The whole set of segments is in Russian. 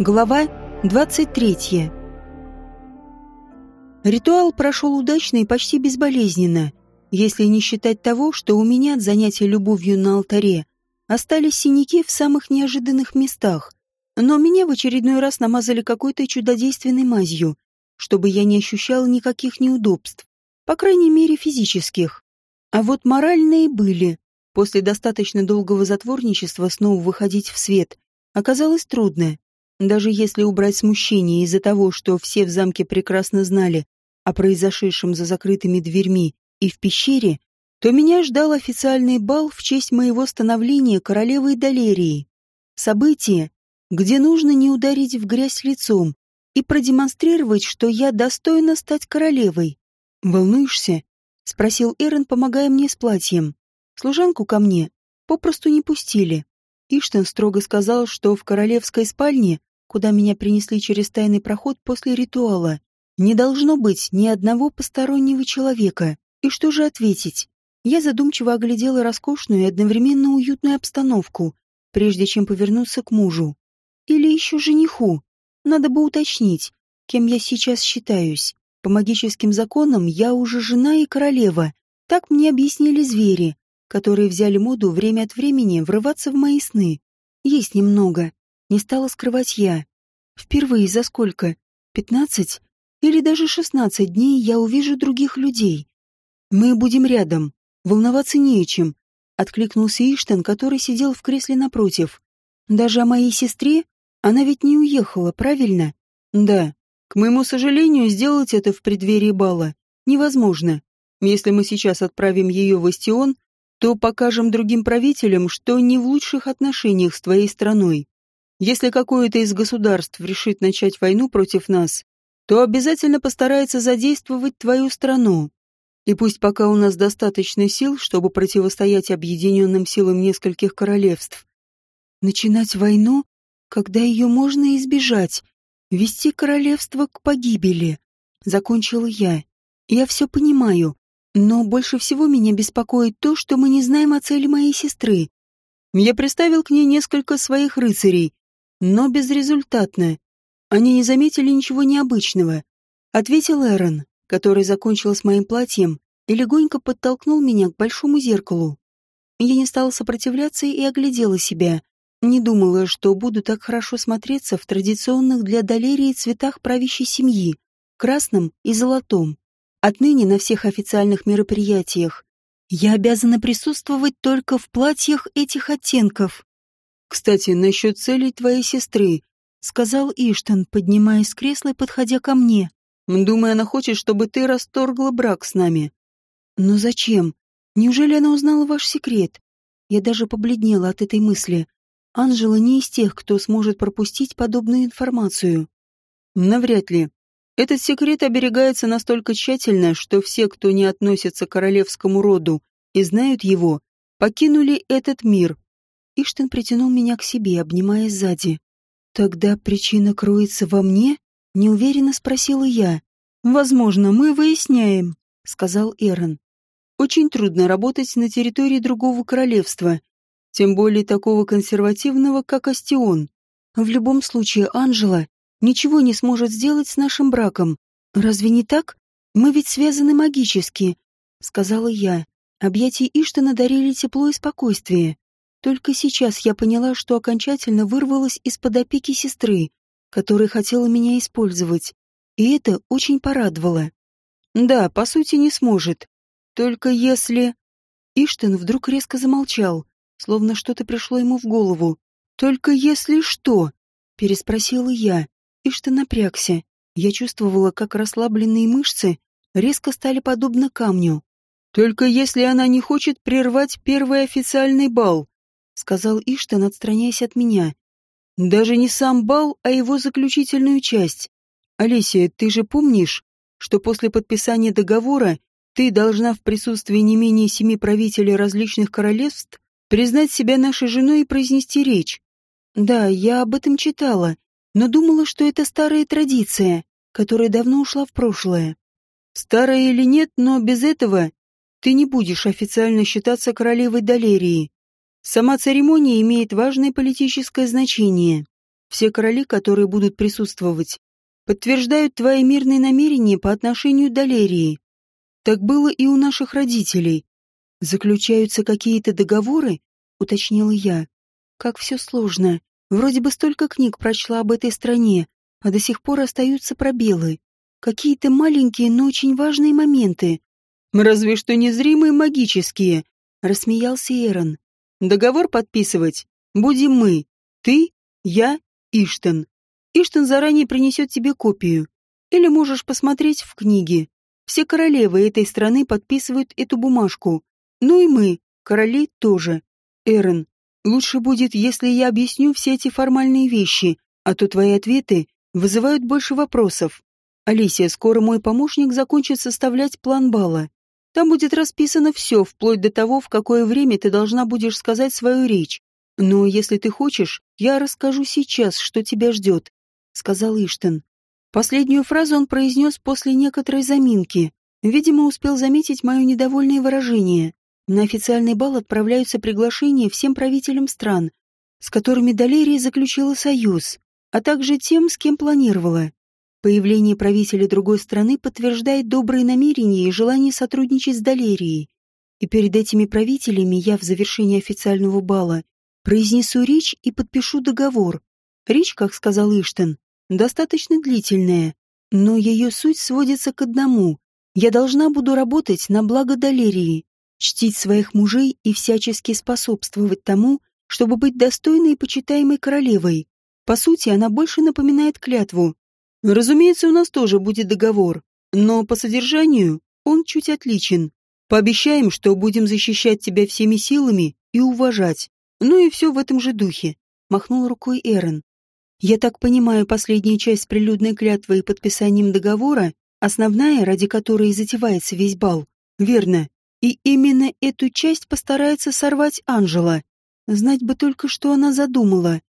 Глава 23. Ритуал прошел удачно и почти безболезненно, если не считать того, что у меня от занятия любовью на алтаре остались синяки в самых неожиданных местах. Но меня в очередной раз намазали какой-то чудодейственной мазью, чтобы я не ощущала никаких неудобств, по крайней мере физических. А вот моральные были. После достаточно долгого затворничества снова выходить в свет оказалось трудно. Даже если убрать смущение из-за того, что все в замке прекрасно знали о произошедшем за закрытыми дверьми и в пещере, то меня ждал официальный бал в честь моего становления королевой Далерии. Событие, где нужно не ударить в грязь лицом и продемонстрировать, что я достойна стать королевой. «Волнуешься?» — спросил Эрен, помогая мне с платьем. Служанку ко мне попросту не пустили. Иштен строго сказал, что в королевской спальне, куда меня принесли через тайный проход после ритуала, не должно быть ни одного постороннего человека. И что же ответить? Я задумчиво оглядела роскошную и одновременно уютную обстановку, прежде чем повернуться к мужу. Или еще жениху. Надо бы уточнить, кем я сейчас считаюсь. По магическим законам я уже жена и королева. Так мне объяснили звери, которые взяли моду время от времени врываться в мои сны. Есть немного. Не стала скрывать я. Впервые за сколько? Пятнадцать? Или даже шестнадцать дней я увижу других людей. Мы будем рядом. Волноваться не о чем. Откликнулся Иштан, который сидел в кресле напротив. Даже о моей сестре? Она ведь не уехала, правильно? Да. К моему сожалению, сделать это в преддверии бала невозможно. Если мы сейчас отправим ее в Остион, то покажем другим правителям, что не в лучших отношениях с твоей страной. Если какое-то из государств решит начать войну против нас, то обязательно постарается задействовать твою страну. И пусть пока у нас достаточно сил, чтобы противостоять объединенным силам нескольких королевств. Начинать войну, когда ее можно избежать, вести королевство к погибели, закончила я. Я все понимаю, но больше всего меня беспокоит то, что мы не знаем о цели моей сестры. Я приставил к ней несколько своих рыцарей, но безрезультатно. Они не заметили ничего необычного. Ответил Эрон, который закончил с моим платьем и легонько подтолкнул меня к большому зеркалу. Я не стала сопротивляться и оглядела себя. Не думала, что буду так хорошо смотреться в традиционных для Долерии цветах правящей семьи, красном и золотом. Отныне на всех официальных мероприятиях я обязана присутствовать только в платьях этих оттенков. «Кстати, насчет целей твоей сестры», — сказал Иштан, поднимаясь с кресла и подходя ко мне. «Думаю, она хочет, чтобы ты расторгла брак с нами». «Но зачем? Неужели она узнала ваш секрет?» Я даже побледнела от этой мысли. Анжела не из тех, кто сможет пропустить подобную информацию. «Навряд ли. Этот секрет оберегается настолько тщательно, что все, кто не относится к королевскому роду и знают его, покинули этот мир. Иштен притянул меня к себе, обнимая сзади. «Тогда причина кроется во мне?» — неуверенно спросила я. «Возможно, мы выясняем», — сказал Эрон. «Очень трудно работать на территории другого королевства, тем более такого консервативного, как Астион. В любом случае, Анжела ничего не сможет сделать с нашим браком. Разве не так? Мы ведь связаны магически, сказала я. Объятия Иштана дарили тепло и спокойствие. Только сейчас я поняла, что окончательно вырвалась из-под опеки сестры, которая хотела меня использовать. И это очень порадовало. Да, по сути, не сможет. Только если... Иштен вдруг резко замолчал, словно что-то пришло ему в голову. «Только если что?» — переспросила я. И что напрягся. Я чувствовала, как расслабленные мышцы резко стали подобно камню. «Только если она не хочет прервать первый официальный бал», — сказал Иштан, отстраняясь от меня. «Даже не сам бал, а его заключительную часть. Олеся, ты же помнишь, что после подписания договора ты должна в присутствии не менее семи правителей различных королевств признать себя нашей женой и произнести речь? Да, я об этом читала, но думала, что это старая традиция, которая давно ушла в прошлое. Старая или нет, но без этого ты не будешь официально считаться королевой Далерии. Сама церемония имеет важное политическое значение. все короли, которые будут присутствовать, подтверждают твои мирные намерения по отношению к Далерии. Так было и у наших родителей. Заключаются какие-то договоры? Уточнила я. Как все сложно. Вроде бы столько книг прочла об этой стране, а до сих пор остаются пробелы. Какие-то маленькие, но очень важные моменты. Разве что незримые магические, рассмеялся Эрон. Договор подписывать будем мы. Ты, я, Иштен. Иштен заранее принесет тебе копию. Или можешь посмотреть в книге. Все королевы этой страны подписывают эту бумажку. Ну и мы, короли, тоже. Эрен, лучше будет, если я объясню все эти формальные вещи, а то твои ответы вызывают больше вопросов. Алисия, скоро мой помощник закончит составлять план бала. Там будет расписано все, вплоть до того, в какое время ты должна будешь сказать свою речь. Но если ты хочешь, я расскажу сейчас, что тебя ждет», — сказал Иштен. Последнюю фразу он произнес после некоторой заминки. Видимо, успел заметить мое недовольное выражение. На официальный бал отправляются приглашения всем правителям стран, с которыми Далерия заключила союз, а также тем, с кем планировала. Появление правителя другой страны подтверждает добрые намерения и желание сотрудничать с Далерией. И перед этими правителями я в завершении официального бала произнесу речь и подпишу договор. Речь, как сказал Иштен, достаточно длительная, но ее суть сводится к одному. Я должна буду работать на благо Далерии, чтить своих мужей и всячески способствовать тому, чтобы быть достойной и почитаемой королевой. По сути, она больше напоминает клятву. Разумеется, у нас тоже будет договор, но по содержанию он чуть отличен. Пообещаем, что будем защищать тебя всеми силами и уважать. Ну и все в этом же духе, махнул рукой Эрен. Я так понимаю, последняя часть прилюдной клятвы и подписанием договора, основная, ради которой и затевается весь бал, верно. И именно эту часть постарается сорвать Анжела. Знать бы только, что она задумала.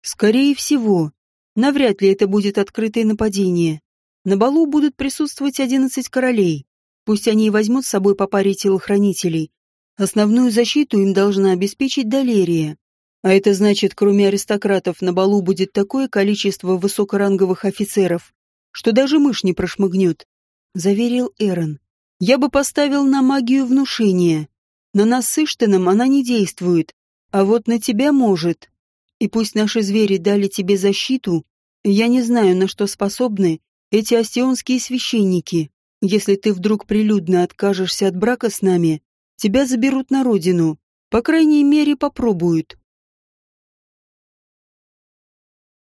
Скорее всего. Навряд ли это будет открытое нападение. На балу будут присутствовать одиннадцать королей. Пусть они и возьмут с собой по паре телохранителей. Основную защиту им должна обеспечить Далерия. А это значит, кроме аристократов, на балу будет такое количество высокоранговых офицеров, что даже мышь не прошмыгнет, — заверил Эрон. Я бы поставил на магию внушения. На нас с Иштином она не действует, а вот на тебя может. И пусть наши звери дали тебе защиту, я не знаю, на что способны эти остионские священники. Если ты вдруг прилюдно откажешься от брака с нами, тебя заберут на родину. По крайней мере, попробуют.